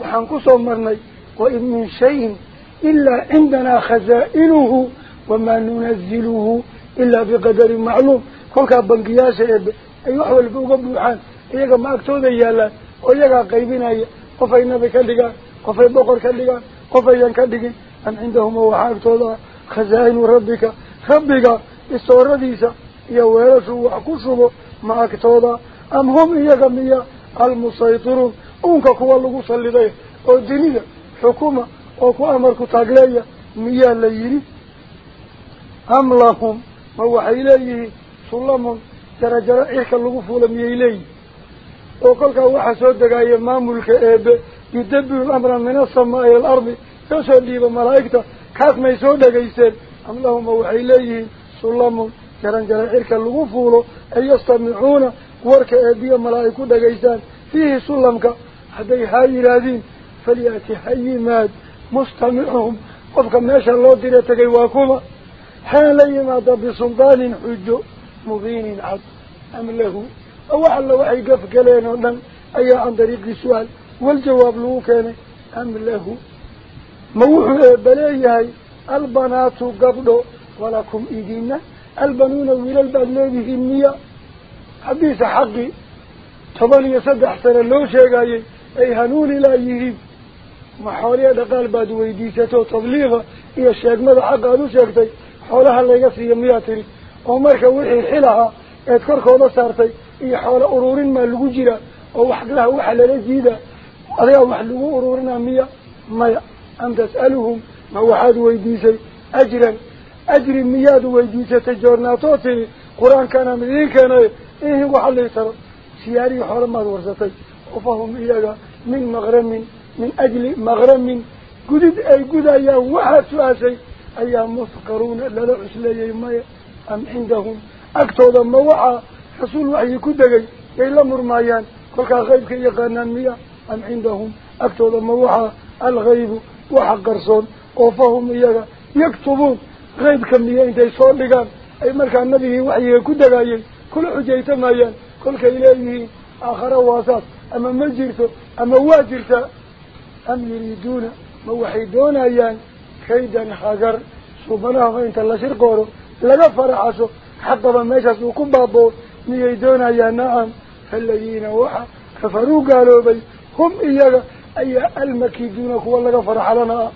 waxaan kusoo marnay wain min shayin ilaa cindanaa khazaa'inuhu wamaa nunaziluhu ilaa biqadarin macluum kolkaa bangiyaasha eebe ay wax walba uga buuxaan iyaga ma agtooda yaalaan oo iyagaa qaybinaya qofay nabi ka dhigaan qofay boqor ah agtooda am hum iyaga miya almusaytiruun uunka kuwa lagu salliday oo dunida xukuma oo ku amarku taagleeya miyaa la yidhi am lahum ma waxay leeyihiin sulamun jarajaro cirka lagu fuula miyay leeyihin oo kolkaa waxaa soo degaaya maamulka eebe yudabiru lamra min asamaa ila alardi soo soo dhiiba malaa'igta lahuma waxay leeyihiin sulamun jaranjaro cirka lagu fuulo ay yastamicuuna warka eebiya malaa'ig ku dhegaystaan fiihi sulamka hadday haa yidhaahdiin falyaati ha yimaad mustamicuhum qofka meesha loo dira tegay waa kuma haan la yimaada bisultaanin xujo mubiinin cad am lahu wax alla waxay gafgaleen oo dhan ayaa can dariiqi su-aal waljawaab lagu keenay am lahu leedihiin miya haddiise xaqii toban iyo saddex sano loo sheegayey ay hanuuni laa yihiin ma xooliya dhaqaal baad weydiisato tabliiqa iyo sheegmada xaqa aad u sheegtay xoolaha layga siiyo miyaa tiri oo marka wixii xilaha eed korkooda saartay iyo xoolo ururin maa lagu jira oo waxlaha waxa lala jiida adigaa wax lagu ururinaa miya maya am tas'aluhum ma waxaad weydiisay ajran ajri miyaad weydiisatay joornaatoo tiri qur-aankanaan idiin keenay ihin waxa lii taro siyaarihii xoolo maad warsatay fahum iyaga min maqramin min ajli maqramin gudid ay gudayaan waxaad su-aashay ayaa mufqaruuna lala cusleeyey maya am cindahum agtooda ma waxaa rasuul waxyi ku degay yay la murmaayaan kolkaa qaybka yaqaanaan miya am cindahum oo fahum iyaga yaktubuun qaybka miya intay soo dhigaan ay markaa nabigii waxyiga ku degayay kula xujaytamayaan kolkay leeyihiin aakhara waasaas ama ma jirto ama waa jirtaa am yuriiduuna ma waxay doonayaan kaydan hagar suubanaha inta la shirqooro laga faraxasho xaqaba meeshaas uu ku baaboo miyay doonayaan nacam faaladiina waxa kafaruu gaaloobay hum iyaga ah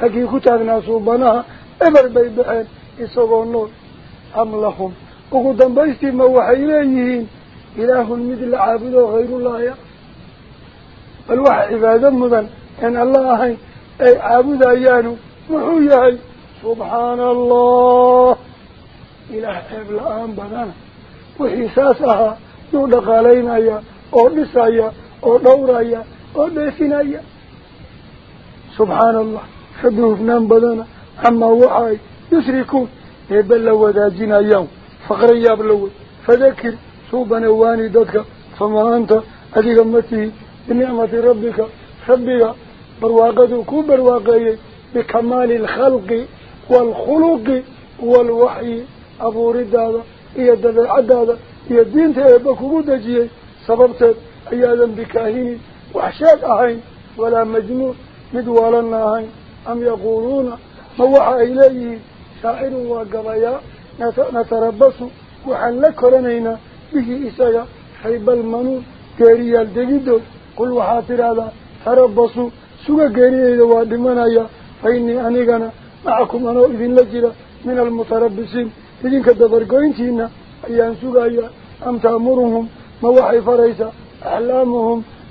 raggii ku taagnaa suubanaha eber bay baxeen isagoo nool am lahum ugu dambaystii ma waxay leeyihiin ilaahun mid la caabudo hayrullahya bal waxa cibaado mudan een alla ahayn ay caabudayaanu muxuu yahay subxaana allah ilaah ceeb la-aan badana wixii saas ahaa yuu dhaqaalaynaya oo dhisaya oo dhowraya أدى فينايا سبحان الله خدوه نام بدنا أما وعي يسركون يبلغ إيه وداجين أيام فقريا بلوه فذكر سوبا نواني دادك. فما أنت؟ أذيك أمتي بنعمة ربك. ربك برواقتك برواقية بكمال الخلق والخلق والوحي. أبو رد هذا إيا دادة عد هذا إيا الدين تهيبك ودجيه سببت أيادا بكاهيني wax sheeg ahayn walaa majnuun mid waalanna ahayn am yaquuluuna ma waxa ay leeyihiin shaacirun waa gabayaa natarabasu waxaan la koranaynaa bihi isaga raybalmanuun geeriyaal degidood qul waxaad tidhaahdaa tarabasuu suga geeriyeyda waa dhimanaya fa innii anigana macakum anoo idinla jira min almutarabisiin idinka dabargoyntiina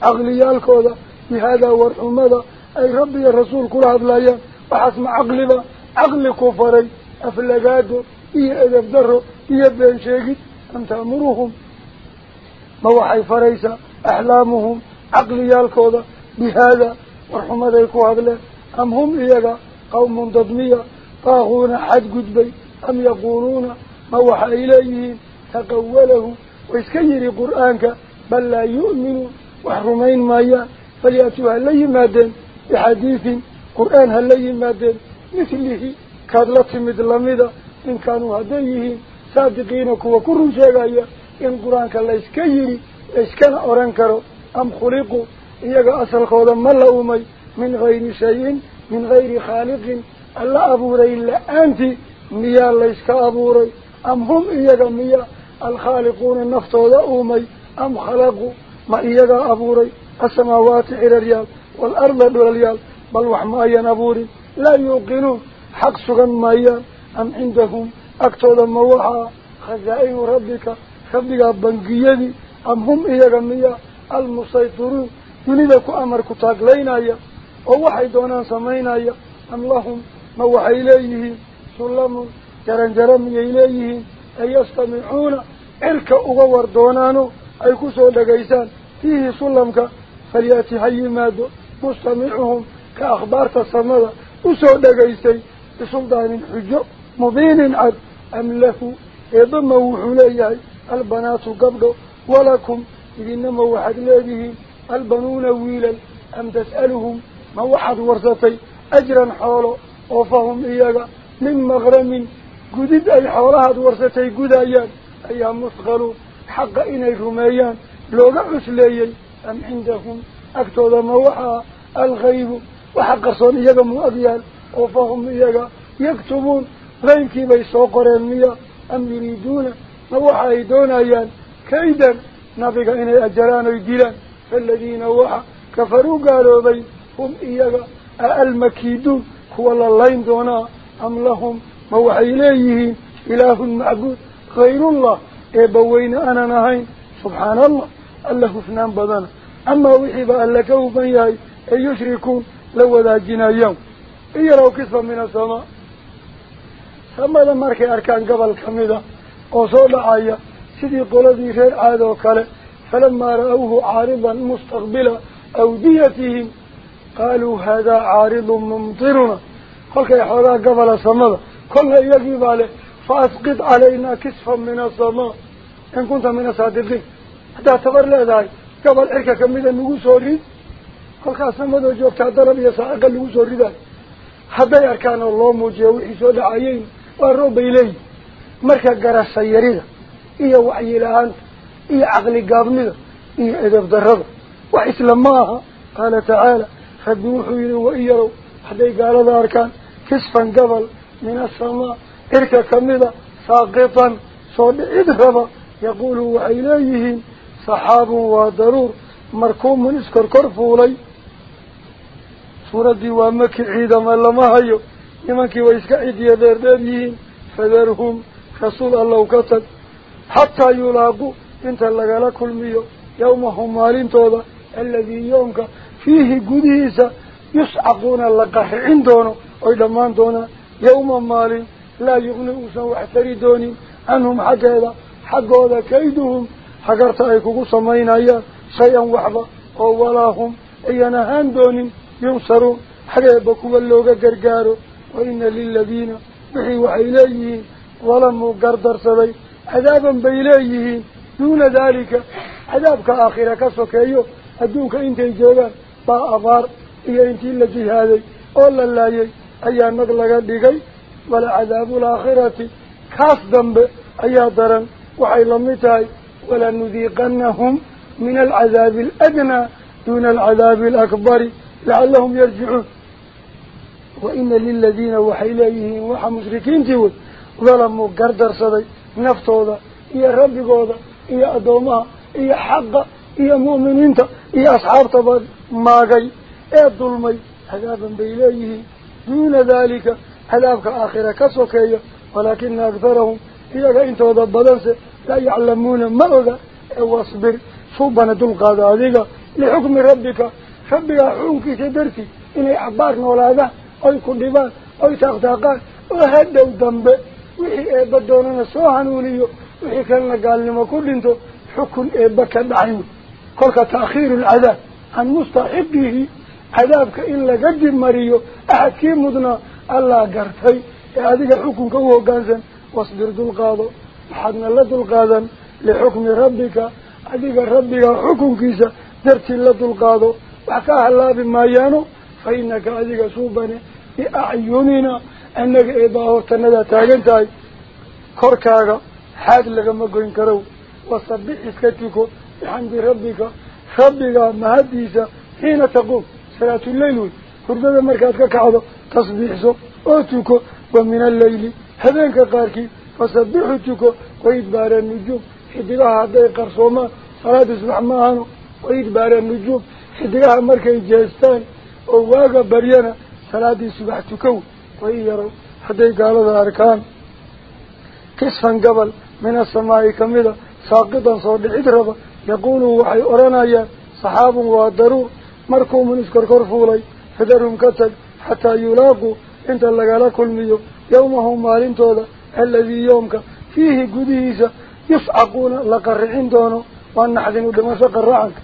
عقلي الكودة بهذا ورحمته أي ربي يا رسول كل هذا الأيام وحسم عقلي عقل كفري. أفلقاته إيه أدف دره إيه أبين شيكي أم تأمرهم. موحي وحي أحلامهم. عقلي الكودة بهذا ورحمته يكو هذا لايا أم هم إيه قوم تضمية طاهون حد قدبي. أم يقولون. موحي إليه تقوله ويسكيري قرآنك. بل لا يؤمنون. Rumayn maayaan falyatuu ha la yimaadeen bixadiidin qur-aan ha la yimaadeen mithlihi kaad la timid lamida in kaanuu hadday yihiin saadiqiina kuwa ku run sheegaya in qur-aanka layska yidhi layskana oran karo am khuliquu iyaga asalkooda ma la umay min gayri shayin min gayri khaaliqin alla abuuray la-aantii miyaa layska abuuray am naftooda uumay am khalaquu ma iyagaa abuuray asamaawaati ciraryaal waalarda dhulalyaal bal wax ma ayan abuurin laa yuuqinuun xaq sugan maayaan am cindahum agtooda ma waxaa khasaa-inu rabbika rabbigaa bangiyadii am hum iyaga miya almusaytiruun dunida ku amar ku taaglaynaya oo waxay doonaan samaynaya am lahum ma waxay leeyihiin sullamun jaranjaro miyay leeyihiin fiihi sullamka falyaati ha yimaado mustamicuhum ka akhbaarta samada usoo dhagaystay bisuldaanin xujo mubiinin cad am lahu eebama wuxuu leeyahay albanaatu gabdho walakum idinama waxaad leedihiin albanuuna wiilal am tas'aluhum ma waxaad warsatay ajran xoolo oo fahum iyaga min maqramin gudid ay xoolahaad warsatay gudayaan ayaa musqaluun xaqa inay rumeeyaan looga cusleeyey am cindahum agtooda ma waxaa alghaybu waxa qarsoon iyaga mu agyaal oo fahum iyaga yaktubuun qaybkiibay soo qoreen miya am yuriiduuna ma waxa ay doonayaan kaydan nabiga inay ajaraan oy dilaan faaladiina waxa kafaruu gaaloobay hum iyaga a almakiiduun kuwa la layn doonaa am إبوين أنا نهاي. سبحان الله. الله حسنان بدن. أما وحبا ألك أبن ياي أن يشركون لو ذا جنا يوم. إيا لو كسبا من السماء. ثم لما ركي أركان قبل كميدا أصول عيا سيدي قلدي خير عاد وكاله فلما رأوه عارضا مستقبلا أوديتهم قالوا هذا عارض ممطرنا. خلق حرا قبل السماء. كل يجيب عليه فأسقط علينا كسفا من السماء إن كنت من الصادقين. حتى أعتبر لا ذاك قبل إركا كميدا نقوص وريد قلقا سمد وجوك تعدرب يسا أقل نقوص وريد حبايا كان الله مجيوي حسود عيين. والرب إليه. مركا قرى السيريد إيا وعي الآن إيا عقلي قابمد إيا إذا ضرب وإسلام ماها قال تعالى فبنوحوا إليه وإيروا حتى قال ذاركان كسفا قبل من السماء. إركا كمدة ساقطا صد إذهب يقولوا وإليه صحاب وضرور. مركوم من إسكر كرفولي. سورة ديوامك عيدا ما لما هايو يمانك وإسكا إدي يذرده فذرهم خصول الله كتد حتى يلاقوا إنت اللقاء لكل ميو يومهم مالين توضا. الذي يومك فيه قديسة. يسعقون اللقاح عندونه. ويدمان دونه يوم مالين uusan wax tari doonin canhum xaggeeda xaggooda kayduhum hagarta ay kugu samaynayaan shay-an waxba oo walaa hum ayan ahaan doonin yunsaruun xageeba kuwa looga gargaaro wa ina liladiina wixii waxay leeyihiin dalamuu gardarsaday cadaaban bay leeyihiin duuna daalika cadaabka aakhira ka sokeeyo adduunka intay joogaan baa abaar iyo intii la jihaaday oo la laayay ayaa nag laga dhigay ولا عذاب الآخرة كاس ذنب أيضرا وحي لمتاي. ولا نذيقنهم من العذاب الأدنى دون العذاب الأكبر. لعلهم يرجعون. وإن للذين وحيليهم وحى مشركين تيول ظلموا قردر صدي. نفطه ذا إيا ربي قوضا. يا أدوما يا حقا. إيا مؤمنين تا. إيا أصحاب تباد ماغي يا الظلمي عذابا بإليه. دون ذلك daalika cadaabka aakhira ka sokeeya walaakina akharahum iyaga intooda badanse laa yaclamuuna ma oga ee wasbir suubana dulqaada adiga lixukmi rabbika rabbigaa xukunkiisa dartii inay cabbaar noolaadaan oy ku dhibaan oy taaqtaaqaan oo hadhow dambe wixii eebba doonana soo hanuuniyo wixii kalena gaalnimo ku dhinto xukun eebba ka dhacay kolka taakhiiru alcadaab can ee adiga xukunka u hoggaansan wasbir dulqaado waxaadna la dulqaadan lixukmi rabbika adiga rabbiga xukunkiisa dartii la dulqaado wax ka halaabi maayaano fa inaka adiga suubane biacyunina annaga eebbaa hortanadaa taagan tahay korkaaga xaad lagama goyn karow wasabix iska tuko bixamdi rabbika rabbigaa mahaddiisa xiina taquum salaatuleyl wey hurdada markaad ka kacdo تصبحوا صوتك ومن الليل هذاك قارك فصبحوا أتوكوا بار النجوم حدقها عدي قرصوما صلاة سبح اسمح ماهانو بار النجوم حدقها مركي جهستان وواقع بريانا صلاة سبحتك تكو وإيارو حدي ذاركان. كسفا قبل من السماء كميدا ساقطا صوت عدربا يقول وحي أرانايا صحاب وادرور مركو من إسكر كرفولي فدرهم كتل aladii yoomka fiihi gudihiisa yuscaquuna la qarricin doono waa naxdin u dhimasho qaracanka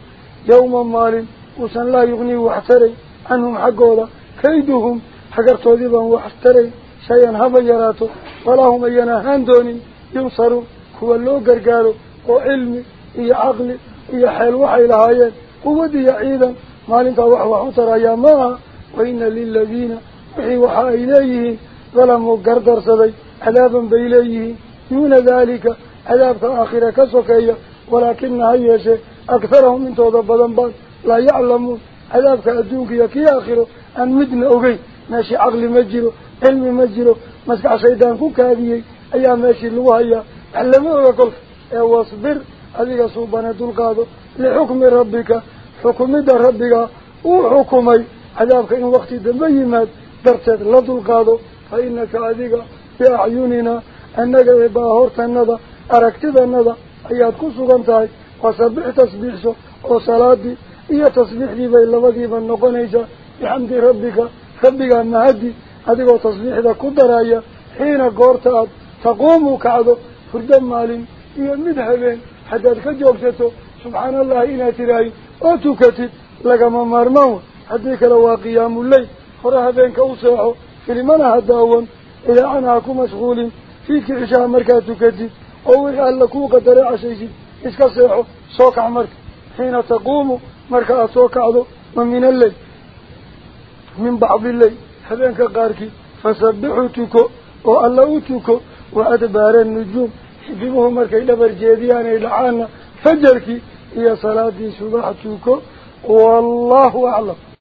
yawma maalin uusan laa yugnii wax taray canhum xaggooda kayduhum hagartoodii baan wax taray shay-an haba yaraato walaa hum ayan ahaan doonin yunsaruun kuwa loo gargaaro oo cilmi iyo caqli iyo xeel waxay lahaayeen quwad iyo ciidan maalintaa wax wax u tarayaa ma aha wa ina liladiina wixii waxa ay leeyihiin dalamuu gardarsaday cadaaban bay leeyihiin duuna daalika cadaabka aakhira ka sokeeya walaakina ha yeeshee akharahum intooda badan baan laa yaclamuun cadaabka adduunka iyo kii aakhiro aan midna ogeyn meeshii caqli ma jiro cilmi ma jiro maskax shaydaan ku kaadiyey ayaa meeshii lagu hayaa wax lama oga kolka dambe yimaad darteed la dulqaado fa inaka adiga biacyunina annaga ee baahortanada aragtidanada ayaad ku sugan tahay wasabix tasbiixso oo salaadii iyo tasbiixdii bay labadiiba noqonaysaa bixamdi rabbika rabbigaa mahadi adigoo tasbiixda ku daraya xiina goorta aad taquumu kacdo hurdo maalin iyo mid habeen haddaad ka joogsato subxaana allahi inaad tidhaahi oo tukatid lagama maarmaan wa حديك لو قيام الليل خرها بينك أوسعه في لمن هداون إلى أنا أكون مشغول فيك عشاء مركاتك جد أو إلى لكو قدر عشيج إسك صيحه سوك عمرك حين تقوم مركا سوك عضو ومن الليل من بعض الليل حبينك قاركي فسبحتك وألوتك وأدبار النجوم حبيبه مركا إلى برجيديان إلى عانا فجرك هي صلاة سبحتك والله أعلم